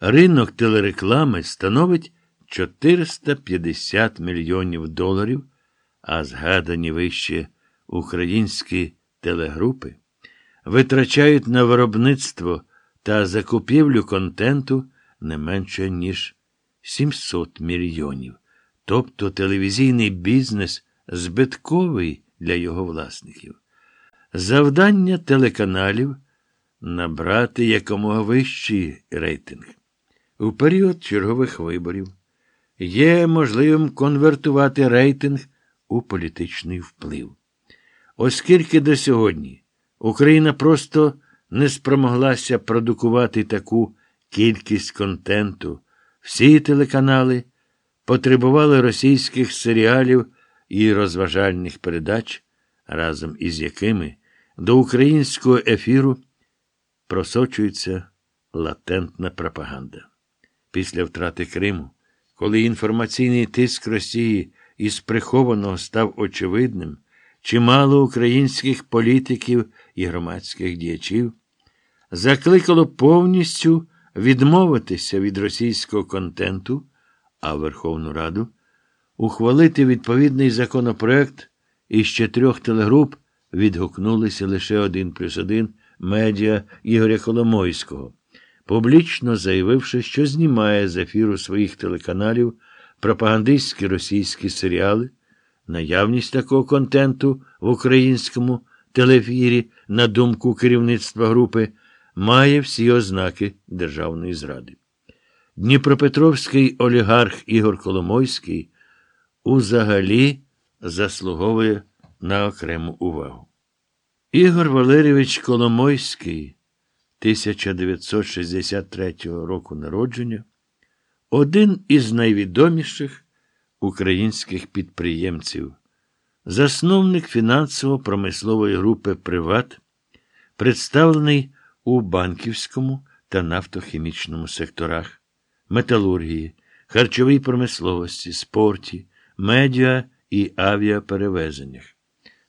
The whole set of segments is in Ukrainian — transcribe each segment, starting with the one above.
ринок телереклами становить 450 мільйонів доларів, а згадані вище українські телегрупи витрачають на виробництво та закупівлю контенту не менше, ніж 700 мільйонів. Тобто телевізійний бізнес збитковий для його власників. Завдання телеканалів набрати якомога вищий рейтинг. У період чергових виборів є можливим конвертувати рейтинг у політичний вплив. Оскільки до сьогодні Україна просто не спромоглася продукувати таку кількість контенту, всі телеканали потребували російських серіалів і розважальних передач, разом із якими до українського ефіру просочується латентна пропаганда. Після втрати Криму, коли інформаційний тиск Росії із прихованого став очевидним, чимало українських політиків і громадських діячів закликало повністю відмовитися від російського контенту, а Верховну Раду ухвалити відповідний законопроект із чотирьох телегруп відгукнулися лише один плюс один медіа Ігоря Коломойського, публічно заявивши, що знімає з ефіру своїх телеканалів пропагандистські російські серіали, наявність такого контенту в українському телефірі, на думку керівництва групи, має всі ознаки державної зради. Дніпропетровський олігарх Ігор Коломойський узагалі заслуговує на окрему увагу. Ігор Валерійович Коломойський 1963 року народження, один із найвідоміших українських підприємців, засновник фінансово-промислової групи Приват, представлений у банківському та нафтохімічному секторах, металургії, харчовій промисловості, спорті, медіа і авіаперевезеннях.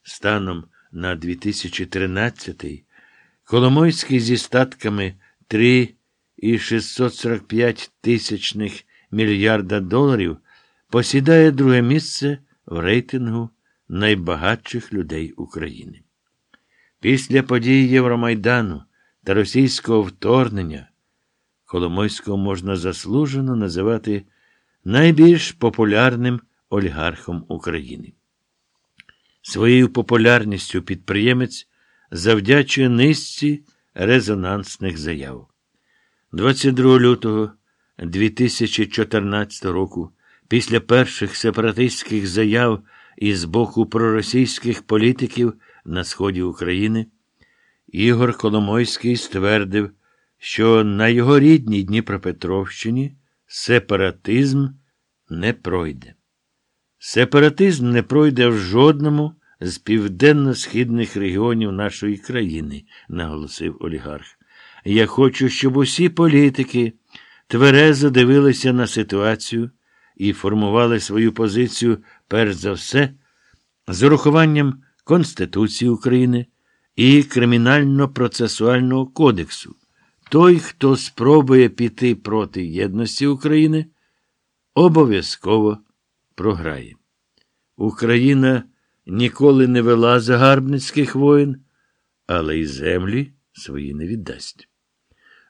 Станом на 2013 Коломойський зі статками 3,645 тисячних мільярда доларів посідає друге місце в рейтингу найбагатших людей України. Після подій Євромайдану та російського вторгнення Коломойського можна заслужено називати найбільш популярним олігархом України. Своєю популярністю підприємець завдячує низці резонансних заяв. 22 лютого 2014 року, після перших сепаратистських заяв із боку проросійських політиків на сході України, Ігор Коломойський ствердив, що на його рідній Дніпропетровщині сепаратизм не пройде. Сепаратизм не пройде в жодному з південно-східних регіонів нашої країни, наголосив олігарх. Я хочу, щоб усі політики тверезо дивилися на ситуацію і формували свою позицію, перш за все, з урахуванням Конституції України і Кримінально-процесуального кодексу. Той, хто спробує піти проти єдності України, обов'язково програє. Україна ніколи не вела загарбницьких воїн, але й землі свої не віддасть.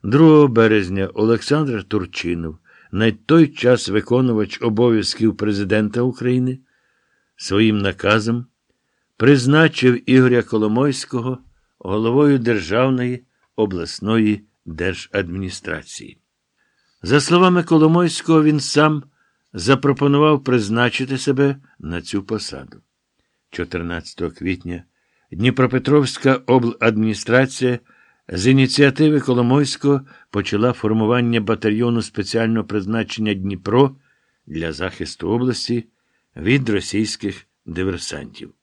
2 березня Олександр Турчинов, на той час виконувач обов'язків президента України, своїм наказом призначив Ігоря Коломойського головою Державної обласної держадміністрації. За словами Коломойського, він сам запропонував призначити себе на цю посаду. 14 квітня Дніпропетровська обладміністрація з ініціативи Коломойського почала формування батальйону спеціального призначення Дніпро для захисту області від російських диверсантів.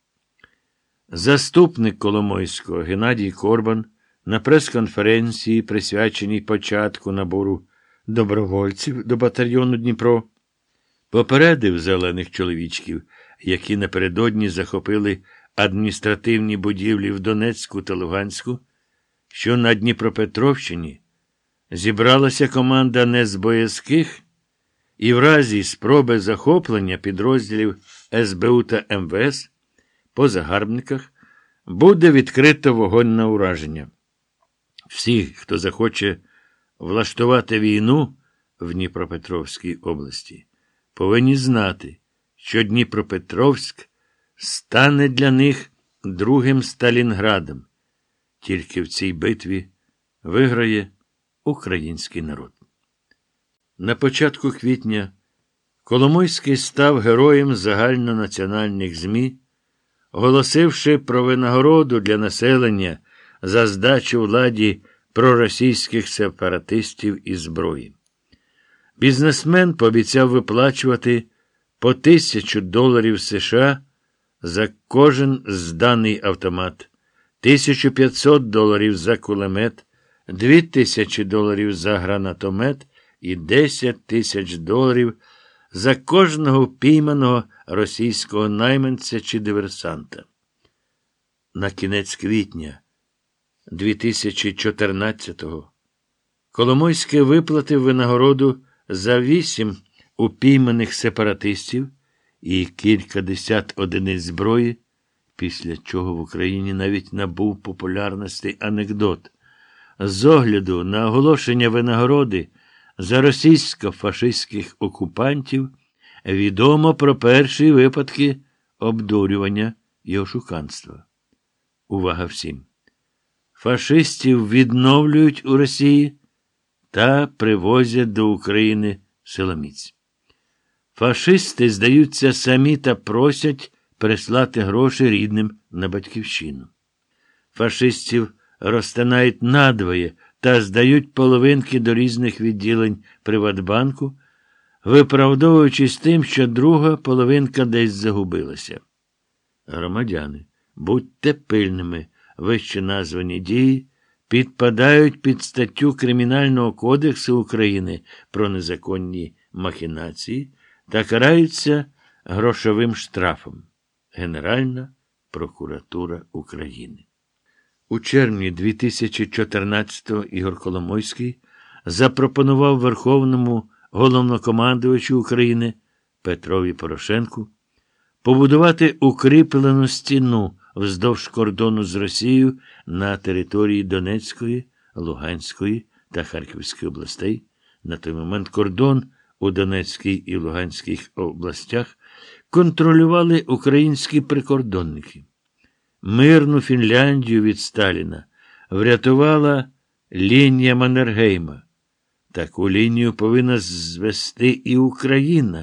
Заступник Коломойського Геннадій Корбан на прес-конференції, присвяченій початку набору добровольців до батальйону Дніпро, попередив зелених чоловічків, які напередодні захопили адміністративні будівлі в Донецьку та Луганську, що на Дніпропетровщині зібралася команда не з боязких, і в разі спроби захоплення підрозділів СБУ та МВС по загарбниках буде відкрито вогонь на ураження. Всі, хто захоче влаштувати війну в Дніпропетровській області, повинні знати, що Дніпропетровськ стане для них другим Сталінградом. Тільки в цій битві виграє український народ. На початку квітня Коломойський став героєм загальнонаціональних ЗМІ, оголосивши про винагороду для населення за здачу владі проросійських сепаратистів і зброї. Бізнесмен пообіцяв виплачувати по тисячу доларів США за кожен зданий автомат, 1500 доларів за кулемет, 2000 доларів за гранатомет і 10 тисяч доларів за кожного впійманого російського найманця чи диверсанта. На кінець квітня 2014-го Коломойське виплатив винагороду за вісім упійманих сепаратистів і кількадесят одиниць зброї, після чого в Україні навіть набув популярності анекдот. З огляду на оголошення винагороди за російсько-фашистських окупантів відомо про перші випадки обдурювання і ошуканства. Увага всім! Фашистів відновлюють у Росії та привозять до України силоміць. Фашисти здаються самі та просять прислати гроші рідним на батьківщину. Фашистів розтинають надвоє та здають половинки до різних відділень Приватбанку, виправдовуючись тим, що друга половинка десь загубилася. Громадяни, будьте пильними, вище названі дії підпадають під статтю Кримінального кодексу України про незаконні махінації та караються грошовим штрафом. Генеральна прокуратура України. У червні 2014-го Ігор Коломойський запропонував Верховному головнокомандувачу України Петрові Порошенку побудувати укріплену стіну вздовж кордону з Росією на території Донецької, Луганської та Харківської областей. На той момент кордон у Донецькій і Луганській областях контролювали українські прикордонники. Мирну Фінляндію від Сталіна врятувала лінія Маннергейма. Таку лінію повинна звести і Україна,